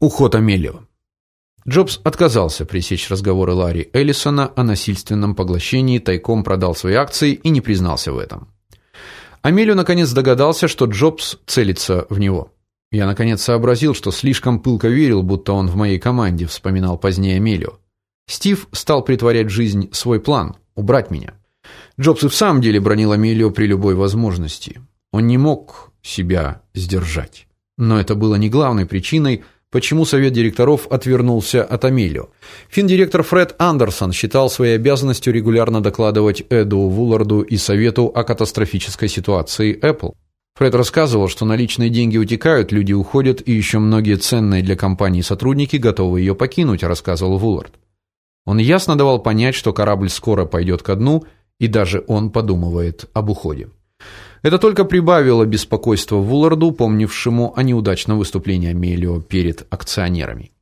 Уход Амелио. Джобс отказался пресечь разговоры Ларри Эллисона о насильственном поглощении, тайком продал свои акции и не признался в этом. Амелио наконец догадался, что Джобс целится в него. Я наконец сообразил, что слишком пылко верил, будто он в моей команде, вспоминал позднее Амелио. Стив стал притворять жизнь свой план убрать меня. Джобс и в самом деле бронил Амелио при любой возможности. Он не мог себя сдержать. Но это было не главной причиной, почему совет директоров отвернулся от Амелио. Финдиректор Фред Андерсон считал своей обязанностью регулярно докладывать Эду Вулларду и совету о катастрофической ситуации Apple. Фред рассказывал, что наличные деньги утекают, люди уходят, и еще многие ценные для компании сотрудники готовы ее покинуть, рассказывал Вуллард. Он ясно давал понять, что корабль скоро пойдет ко дну, и даже он подумывает об уходе. Это только прибавило беспокойства Вулларду, помнившему о неудачном выступлении Амелио перед акционерами.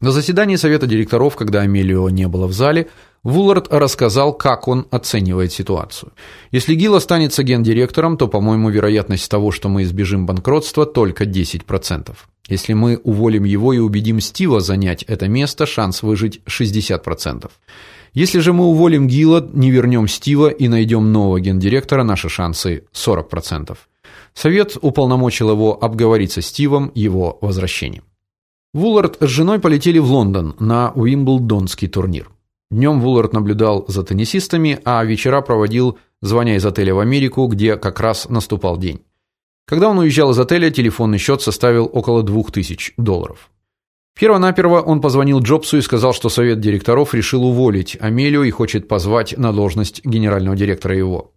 На заседании совета директоров, когда Амелио не было в зале, Вуллард рассказал, как он оценивает ситуацию. Если Гил останется гендиректором, то, по-моему, вероятность того, что мы избежим банкротства, только 10%. Если мы уволим его и убедим Стива занять это место, шанс выжить 60%. Если же мы уволим Гила, не вернем Стива и найдем нового гендиректора, наши шансы 40%. Совет уполномочил его обговорить со Стивом его возвращение. Вуллард с женой полетели в Лондон на Уимблдонский турнир. Днем Вуллард наблюдал за теннисистами, а вечера проводил, звоня из отеля в Америку, где как раз наступал день. Когда он уезжал из отеля, телефонный счет составил около 2000 долларов. Первонаперво он позвонил Джобсу и сказал, что совет директоров решил уволить Амелию и хочет позвать на должность генерального директора его.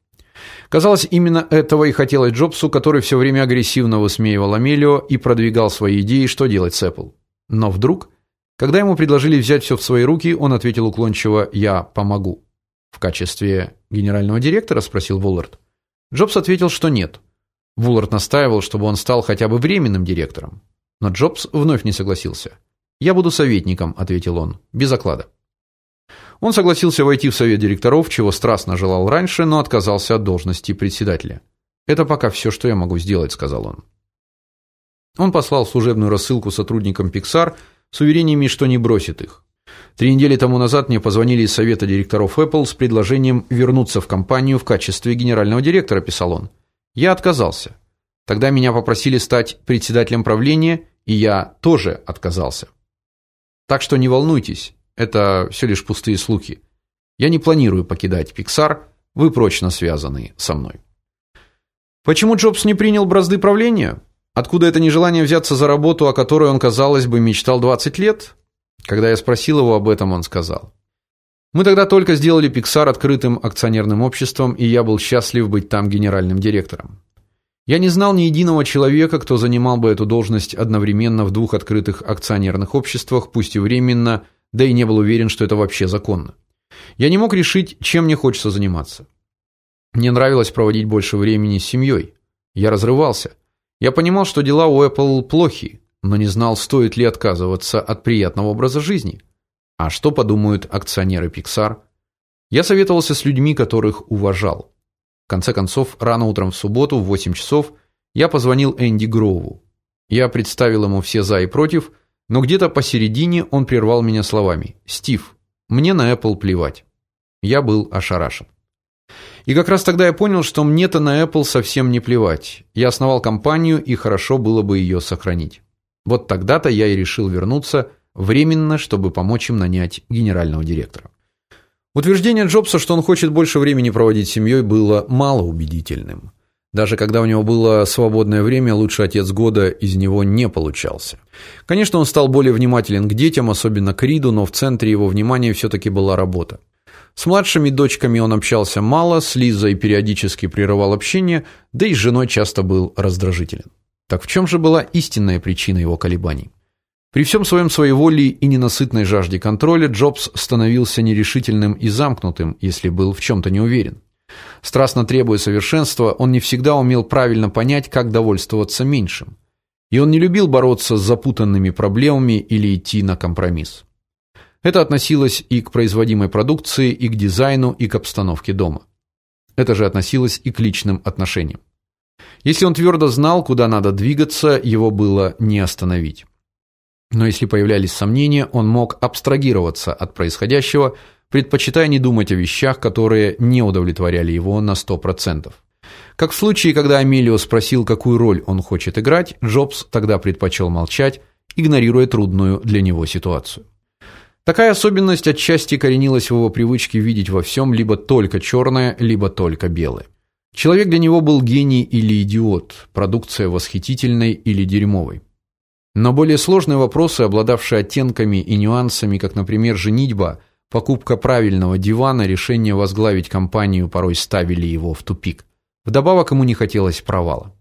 Казалось, именно этого и хотелось Джобсу, который все время агрессивно высмеивал Амелио и продвигал свои идеи, что делать с Apple. Но вдруг, когда ему предложили взять все в свои руки, он ответил уклончиво: "Я помогу". В качестве генерального директора спросил Вуллард. Джобс ответил, что нет. Вуллард настаивал, чтобы он стал хотя бы временным директором, но Джобс вновь не согласился. "Я буду советником", ответил он, без оклада. Он согласился войти в совет директоров, чего страстно желал раньше, но отказался от должности председателя. "Это пока все, что я могу сделать", сказал он. Он послал служебную рассылку сотрудникам Pixar с уверениями, что не бросит их. Три недели тому назад мне позвонили из совета директоров Apple с предложением вернуться в компанию в качестве генерального директора, писал он. Я отказался. Тогда меня попросили стать председателем правления, и я тоже отказался. Так что не волнуйтесь, это все лишь пустые слухи. Я не планирую покидать Pixar, вы прочно связаны со мной. Почему Джобс не принял бразды правления? Откуда это нежелание взяться за работу, о которой он, казалось бы, мечтал 20 лет? Когда я спросил его об этом, он сказал: "Мы тогда только сделали Pixar открытым акционерным обществом, и я был счастлив быть там генеральным директором. Я не знал ни единого человека, кто занимал бы эту должность одновременно в двух открытых акционерных обществах, пусть и временно, да и не был уверен, что это вообще законно. Я не мог решить, чем мне хочется заниматься. Мне нравилось проводить больше времени с семьей. Я разрывался. Я понимал, что дела у Apple плохи, но не знал, стоит ли отказываться от приятного образа жизни. А что подумают акционеры Pixar? Я советовался с людьми, которых уважал конце концов, рано утром в субботу в 8 часов я позвонил Энди Гроуву. Я представил ему все за и против, но где-то посередине он прервал меня словами: "Стив, мне на Apple плевать". Я был ошарашен. И как раз тогда я понял, что мне-то на Apple совсем не плевать. Я основал компанию, и хорошо было бы ее сохранить. Вот тогда-то я и решил вернуться временно, чтобы помочь им нанять генерального директора. Утверждение Джобса, что он хочет больше времени проводить с семьей, было малоубедительным. Даже когда у него было свободное время, лучший отец года из него не получался. Конечно, он стал более внимателен к детям, особенно к Риду, но в центре его внимания все таки была работа. С младшими дочками он общался мало, с Лизой периодически прерывал общение, да и с женой часто был раздражителен. Так в чем же была истинная причина его колебаний? При всем своем своеволии и ненасытной жажде контроля Джобс становился нерешительным и замкнутым, если был в чем то не уверен. Страстно требуя совершенства, он не всегда умел правильно понять, как довольствоваться меньшим. И он не любил бороться с запутанными проблемами или идти на компромисс. Это относилось и к производимой продукции, и к дизайну, и к обстановке дома. Это же относилось и к личным отношениям. Если он твердо знал, куда надо двигаться, его было не остановить. Но если появлялись сомнения, он мог абстрагироваться от происходящего, предпочитая не думать о вещах, которые не удовлетворяли его на 100%. Как в случае, когда Амелио спросил, какую роль он хочет играть, Джобс тогда предпочел молчать, игнорируя трудную для него ситуацию. Такая особенность отчасти коренилась в его привычке видеть во всем либо только черное, либо только белое. Человек для него был гений или идиот, продукция восхитительной или дерьмовой. Но более сложные вопросы, обладавшие оттенками и нюансами, как, например, женитьба, покупка правильного дивана, решение возглавить компанию порой ставили его в тупик. Вдобавок ему не хотелось провала.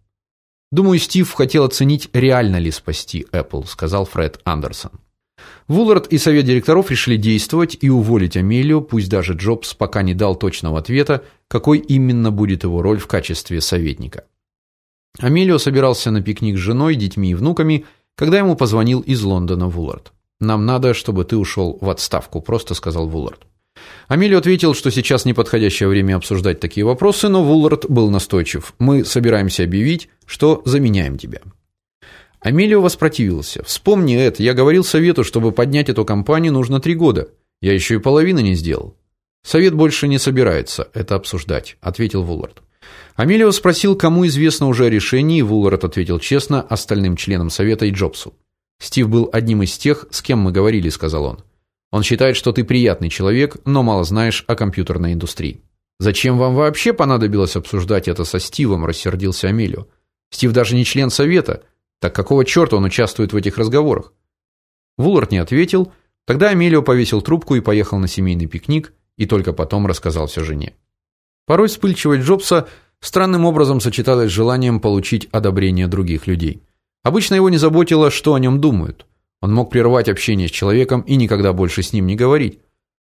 Думаю, Стив хотел оценить, реально ли спасти Apple, сказал Фред Андерсон. Вуллард и совет директоров решили действовать и уволить Амелию, пусть даже Джобс пока не дал точного ответа, какой именно будет его роль в качестве советника. Амелио собирался на пикник с женой, детьми и внуками, когда ему позвонил из Лондона Вуллард. Нам надо, чтобы ты ушел в отставку, просто сказал Вуллард. Амелио ответил, что сейчас неподходящее время обсуждать такие вопросы, но Вуллард был настойчив. Мы собираемся объявить, что заменяем тебя. Амелио воспротивился. Вспомни это, я говорил совету, чтобы поднять эту компанию, нужно три года. Я еще и половины не сделал. Совет больше не собирается это обсуждать, ответил Вуллард. Амелио спросил, кому известно уже о решении, и Вуллард ответил честно остальным членам совета и Джобсу. Стив был одним из тех, с кем мы говорили, сказал он. Он считает, что ты приятный человек, но мало знаешь о компьютерной индустрии. Зачем вам вообще понадобилось обсуждать это со Стивом, рассердился Амелио. Стив даже не член совета, так какого черта он участвует в этих разговорах? Вуллард не ответил. Тогда Амелио повесил трубку и поехал на семейный пикник, и только потом рассказал все жене. Порой вспыльчивость Джобса странным образом сочеталась с желанием получить одобрение других людей. Обычно его не заботило, что о нем думают. Он мог прервать общение с человеком и никогда больше с ним не говорить.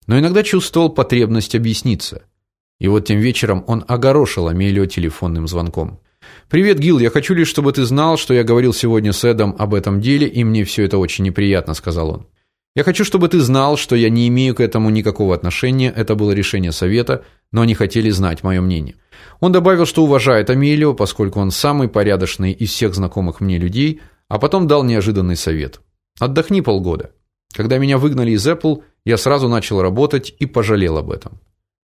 Но иногда чувствовал потребность объясниться. И вот тем вечером он огорошил Амелио телефонным звонком. Привет, Гил, я хочу лишь, чтобы ты знал, что я говорил сегодня с Эдом об этом деле, и мне все это очень неприятно, сказал он. Я хочу, чтобы ты знал, что я не имею к этому никакого отношения, это было решение совета, но они хотели знать мое мнение. Он добавил, что уважает Амелио, поскольку он самый порядочный из всех знакомых мне людей, а потом дал неожиданный совет. Отдохни полгода. Когда меня выгнали из Apple, я сразу начал работать и пожалел об этом.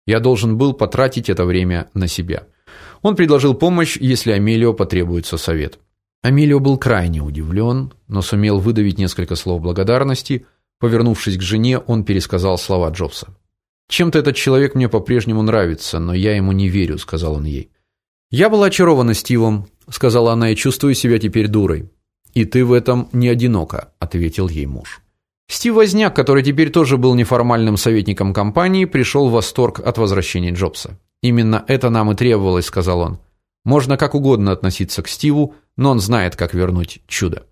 Я должен был потратить это время на себя. Он предложил помощь, если Амелио потребуется совет. Амелио был крайне удивлен, но сумел выдавить несколько слов благодарности. Повернувшись к жене, он пересказал слова Джобса. Чем-то этот человек мне по-прежнему нравится, но я ему не верю, сказал он ей. Я была очарована Стивом, сказала она, и чувствую себя теперь дурой. И ты в этом не одинока, ответил ей муж. Стив Возняк, который теперь тоже был неформальным советником компании, пришел в восторг от возвращения Джобса. Именно это нам и требовалось, сказал он. Можно как угодно относиться к Стиву, но он знает, как вернуть чудо.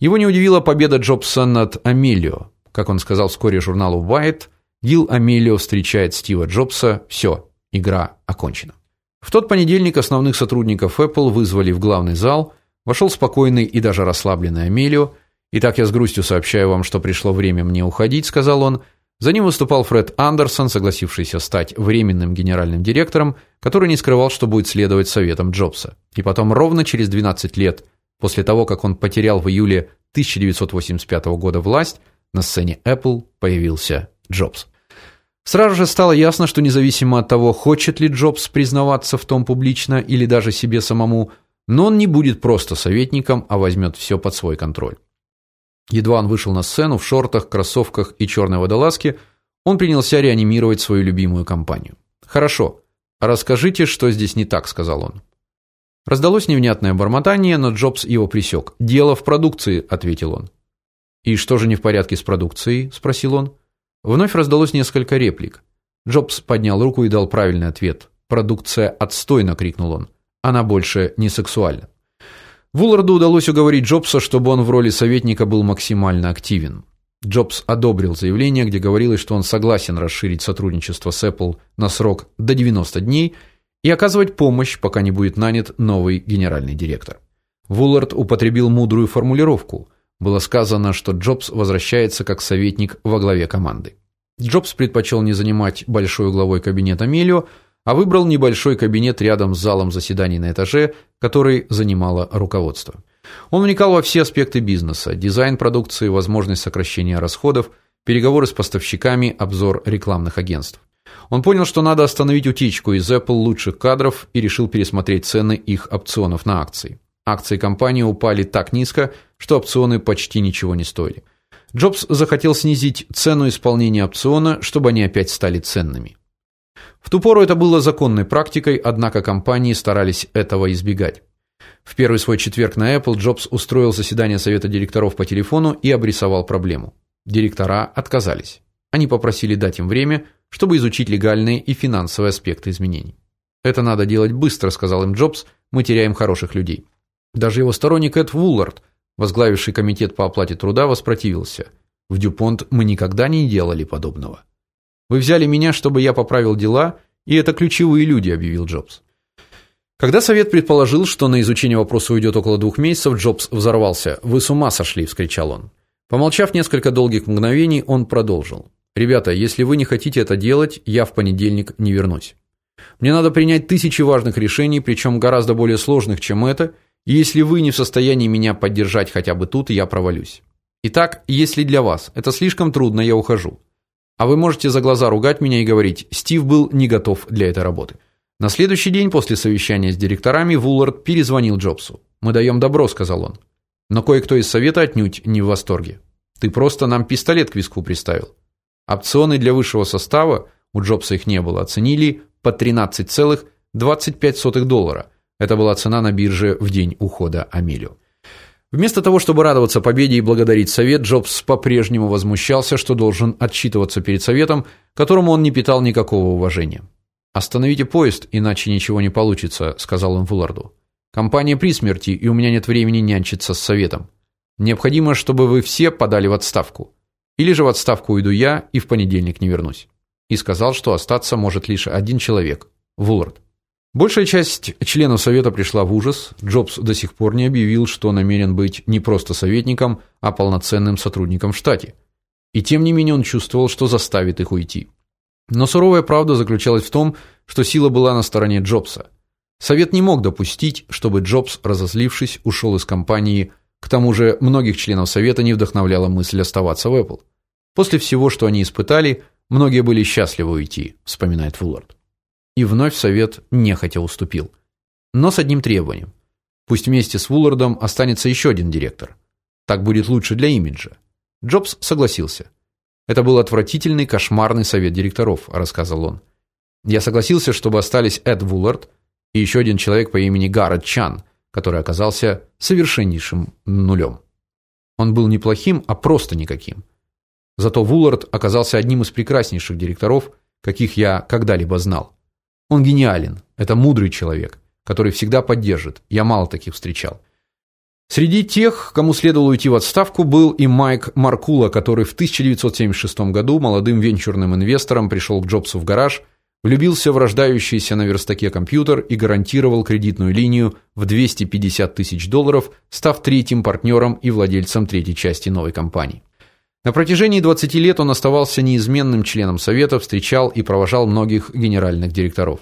Его не удивила победа Джобса над Амелио. Как он сказал вскоре журналу Wired, Гил Амелио встречает Стива Джобса. Все, игра окончена. В тот понедельник основных сотрудников Apple вызвали в главный зал. Вошел спокойный и даже расслабленный Амелио. "Итак, я с грустью сообщаю вам, что пришло время мне уходить", сказал он. За ним выступал Фред Андерсон, согласившийся стать временным генеральным директором, который не скрывал, что будет следовать советам Джобса. И потом ровно через 12 лет, после того, как он потерял в июле 1985 года власть, на сцене Apple появился Джобс. Сразу же стало ясно, что независимо от того, хочет ли Джобс признаваться в том публично или даже себе самому, но он не будет просто советником, а возьмет все под свой контроль. Едва он вышел на сцену в шортах, кроссовках и черной водолазке, он принялся реанимировать свою любимую компанию. Хорошо. Расскажите, что здесь не так, сказал он. Раздалось невнятное бормотание, но Джобс его пресек. "Дело в продукции", ответил он. "И что же не в порядке с продукцией?" спросил он. Вновь раздалось несколько реплик. Джобс поднял руку и дал правильный ответ. "Продукция отстойна", крикнул он. "Она больше не сексуальна". Вулларду удалось уговорить Джобса, чтобы он в роли советника был максимально активен. Джобс одобрил заявление, где говорилось, что он согласен расширить сотрудничество с Apple на срок до 90 дней и оказывать помощь, пока не будет нанят новый генеральный директор. Вуллард употребил мудрую формулировку. Было сказано, что Джобс возвращается как советник во главе команды. Джобс предпочел не занимать большой угловой кабинет Амелио, а выбрал небольшой кабинет рядом с залом заседаний на этаже, который занимало руководство. Он вникал во все аспекты бизнеса: дизайн продукции, возможность сокращения расходов, переговоры с поставщиками, обзор рекламных агентств. Он понял, что надо остановить утечку из Apple лучших кадров и решил пересмотреть цены их опционов на акции. Акции компании упали так низко, что опционы почти ничего не стоили. Джобс захотел снизить цену исполнения опциона, чтобы они опять стали ценными. В ту пору это было законной практикой, однако компании старались этого избегать. В первый свой четверг на Apple Джобс устроил заседание совета директоров по телефону и обрисовал проблему. Директора отказались. Они попросили дать им время, чтобы изучить легальные и финансовые аспекты изменений. Это надо делать быстро, сказал им Джобс. Мы теряем хороших людей. Даже его сторонник Эд Вуллард, возглавивший комитет по оплате труда, воспротивился. В Дюпонт мы никогда не делали подобного. Вы взяли меня, чтобы я поправил дела, и это ключевые люди, объявил Джобс. Когда совет предположил, что на изучение вопроса уйдет около двух месяцев, Джобс взорвался. "Вы с ума сошли", вскричал он. Помолчав несколько долгих мгновений, он продолжил: "Ребята, если вы не хотите это делать, я в понедельник не вернусь. Мне надо принять тысячи важных решений, причем гораздо более сложных, чем это, если вы не в состоянии меня поддержать хотя бы тут, я провалюсь. Итак, если для вас это слишком трудно, я ухожу. А вы можете за глаза ругать меня и говорить: "Стив был не готов для этой работы". На следующий день после совещания с директорами Вуллард перезвонил Джобсу. "Мы даем добро", сказал он. Но кое-кто из совета отнюдь не в восторге. Ты просто нам пистолет к виску приставил. Опционы для высшего состава, у Джобса их не было, оценили по 13,25 доллара. Это была цена на бирже в день ухода Амелио. Вместо того, чтобы радоваться победе и благодарить совет, Джобс по-прежнему возмущался, что должен отчитываться перед советом, которому он не питал никакого уважения. Остановите поезд, иначе ничего не получится, сказал он Вулларду. Компания при смерти, и у меня нет времени нянчиться с советом. Необходимо, чтобы вы все подали в отставку. Или же в отставку уйду я и в понедельник не вернусь. И сказал, что остаться может лишь один человек Вуллард. Большая часть членов совета пришла в ужас. Джобс до сих пор не объявил, что намерен быть не просто советником, а полноценным сотрудником в штате. И тем не менее он чувствовал, что заставит их уйти. Но суровая правда заключалась в том, что сила была на стороне Джобса. Совет не мог допустить, чтобы Джобс, разозлившись, ушел из компании. К тому же, многих членов совета не вдохновляла мысль оставаться в Apple. После всего, что они испытали, многие были счастливы уйти, вспоминает Фуллард. И вновь совет нехотя уступил. Но с одним требованием. Пусть вместе с Вуллардом останется еще один директор. Так будет лучше для имиджа. Джобс согласился. Это был отвратительный, кошмарный совет директоров, рассказал он. Я согласился, чтобы остались Эд Вуллард, и еще один человек по имени Гаррет Чан, который оказался совершеннейшим нулем. Он был не плохим, а просто никаким. Зато Вуллард оказался одним из прекраснейших директоров, каких я когда-либо знал. Он гениален, это мудрый человек, который всегда поддержит. Я мало таких встречал. Среди тех, кому следовало уйти в отставку, был и Майк Маркула, который в 1976 году молодым венчурным инвестором пришел к Джобсу в гараж влюбился в рождающийся на верстаке компьютер и гарантировал кредитную линию в 250 тысяч долларов, став третьим партнером и владельцем третьей части новой компании. На протяжении 20 лет он оставался неизменным членом совета, встречал и провожал многих генеральных директоров.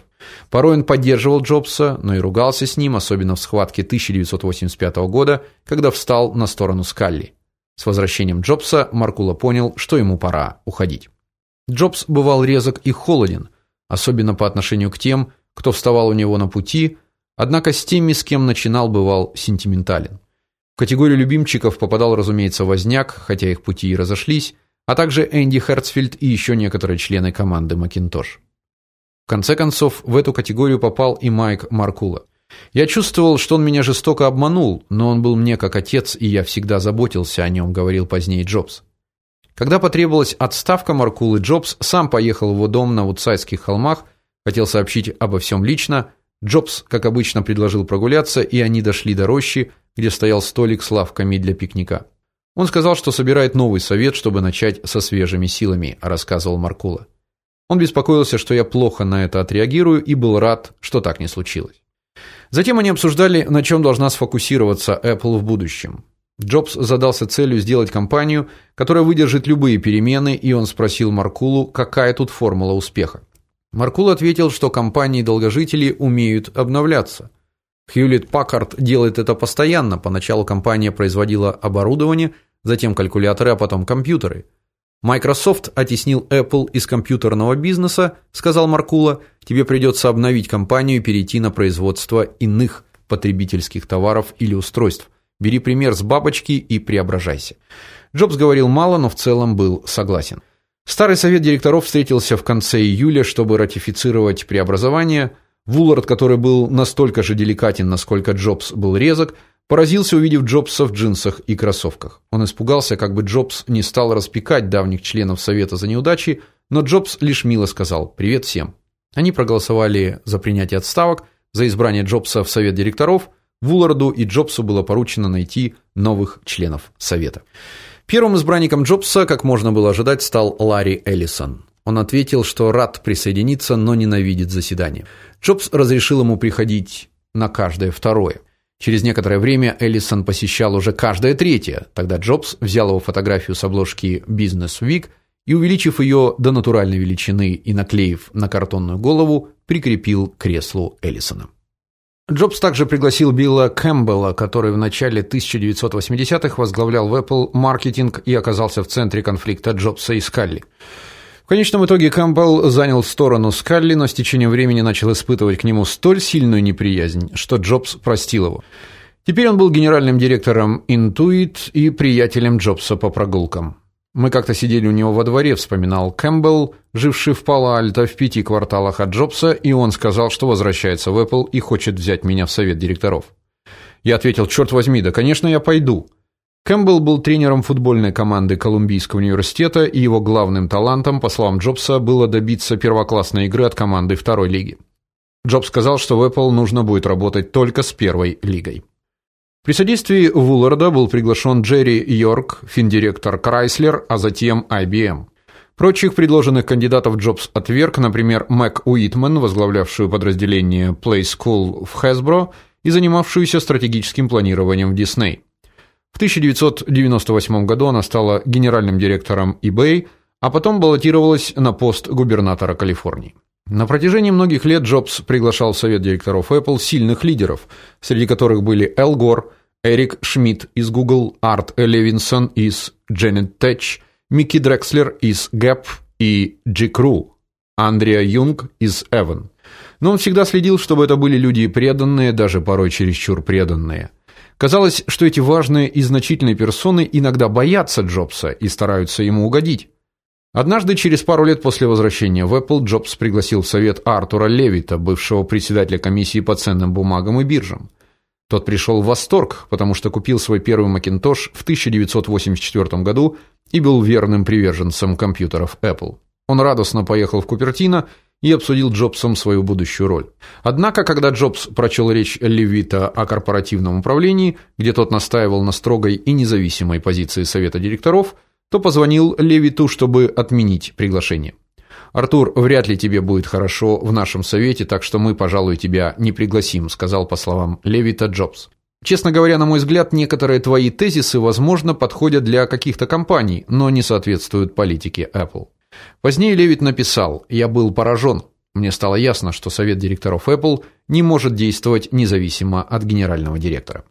Порой он поддерживал Джобса, но и ругался с ним, особенно в схватке 1985 года, когда встал на сторону Скалли. С возвращением Джобса Маркула понял, что ему пора уходить. Джобс бывал резок и холоден, особенно по отношению к тем, кто вставал у него на пути, однако с теми, с кем начинал, бывал сентиментален. В категорию любимчиков попадал, разумеется, Возняк, хотя их пути и разошлись, а также Энди Херцфельд и еще некоторые члены команды Макинтош. В конце концов, в эту категорию попал и Майк Маркула. Я чувствовал, что он меня жестоко обманул, но он был мне как отец, и я всегда заботился о нем», — говорил позднее Джобс. Когда потребовалась отставка Маркулы, Джобс сам поехал в его дом на Вудсайдских холмах, хотел сообщить обо всем лично. Джобс, как обычно, предложил прогуляться, и они дошли до рощи, где стоял столик с лавками для пикника. Он сказал, что собирает новый совет, чтобы начать со свежими силами, рассказывал Маркула. Он беспокоился, что я плохо на это отреагирую, и был рад, что так не случилось. Затем они обсуждали, на чем должна сфокусироваться Apple в будущем. Джобс задался целью сделать компанию, которая выдержит любые перемены, и он спросил Маркулу, какая тут формула успеха. Маркул ответил, что компании-долгожители умеют обновляться. Hewlett Packard делает это постоянно. Поначалу компания производила оборудование, затем калькуляторы, а потом компьютеры. Microsoft оттеснил Apple из компьютерного бизнеса, сказал Маркула. Тебе придется обновить компанию и перейти на производство иных потребительских товаров или устройств. Бери пример с бабочки и преображайся. Джобс говорил мало, но в целом был согласен. Старый совет директоров встретился в конце июля, чтобы ратифицировать преобразование. Вуллард, который был настолько же деликатен, насколько Джобс был резок, поразился, увидев Джобса в джинсах и кроссовках. Он испугался, как бы Джобс не стал распекать давних членов совета за неудачи, но Джобс лишь мило сказал: "Привет всем". Они проголосовали за принятие отставок, за избрание Джобса в совет директоров. Вулларду и Джобсу было поручено найти новых членов совета. Первым избранником Джобса, как можно было ожидать, стал Ларри Эллисон. Он ответил, что рад присоединиться, но ненавидит заседания. Джобс разрешил ему приходить на каждое второе. Через некоторое время Эллисон посещал уже каждое третье. Тогда Джобс взял его фотографию с обложки Business Week и увеличив ее до натуральной величины и наклеив на картонную голову, прикрепил к креслу Эллисона. Джобс также пригласил Билла Кэмпбелла, который в начале 1980-х возглавлял в Apple маркетинг и оказался в центре конфликта Джобса и Скалли. В конечном итоге Кэмпбелл занял сторону Скалли, но с течением времени начал испытывать к нему столь сильную неприязнь, что Джобс простил его. Теперь он был генеральным директором Intuit и приятелем Джобса по прогулкам. Мы как-то сидели у него во дворе, вспоминал Кэмпбелл, живший в Пало-Альто в пяти кварталах от Джобса, и он сказал, что возвращается в Apple и хочет взять меня в совет директоров. Я ответил: «Черт возьми, да, конечно, я пойду". Кэмпбелл был тренером футбольной команды Колумбийского университета, и его главным талантом, по словам Джобса, было добиться первоклассной игры от команды второй лиги. Джобс сказал, что в Apple нужно будет работать только с первой лигой. При содействии Вулларда был приглашен Джерри Йорк, финдиректор Chrysler, а затем IBM. Прочих предложенных кандидатов Джобс отверг, например, Мэг Уитман, возглавлявшую подразделение Play School в Hasbro и занимавшуюся стратегическим планированием в Disney. В 1998 году она стала генеральным директором eBay, а потом баллотировалась на пост губернатора Калифорнии. На протяжении многих лет Джобс приглашал в совет директоров Apple сильных лидеров, среди которых были Эл Гор, Эрик Шмидт из Google, Арт Левинсон из Janet Tech, Микки Дрекслер из Gap и G. Crew, Андреа Юнг из Evan. Но он всегда следил, чтобы это были люди преданные, даже порой чересчур преданные. Казалось, что эти важные и значительные персоны иногда боятся Джобса и стараются ему угодить. Однажды, через пару лет после возвращения в Apple, Джобс пригласил в совет Артура Левита, бывшего председателя комиссии по ценным бумагам и биржам. Тот пришел в восторг, потому что купил свой первый Macintosh в 1984 году и был верным приверженцем компьютеров Apple. Он радостно поехал в Купертино и обсудил Джобсом свою будущую роль. Однако, когда Джобс прочел речь Левита о корпоративном управлении, где тот настаивал на строгой и независимой позиции совета директоров, то позвонил Левиту, чтобы отменить приглашение. Артур, вряд ли тебе будет хорошо в нашем совете, так что мы, пожалуй, тебя не пригласим, сказал по словам Левита Джобс. Честно говоря, на мой взгляд, некоторые твои тезисы, возможно, подходят для каких-то компаний, но не соответствуют политике Apple. Позднее Левит написал: "Я был поражен. Мне стало ясно, что совет директоров Apple не может действовать независимо от генерального директора".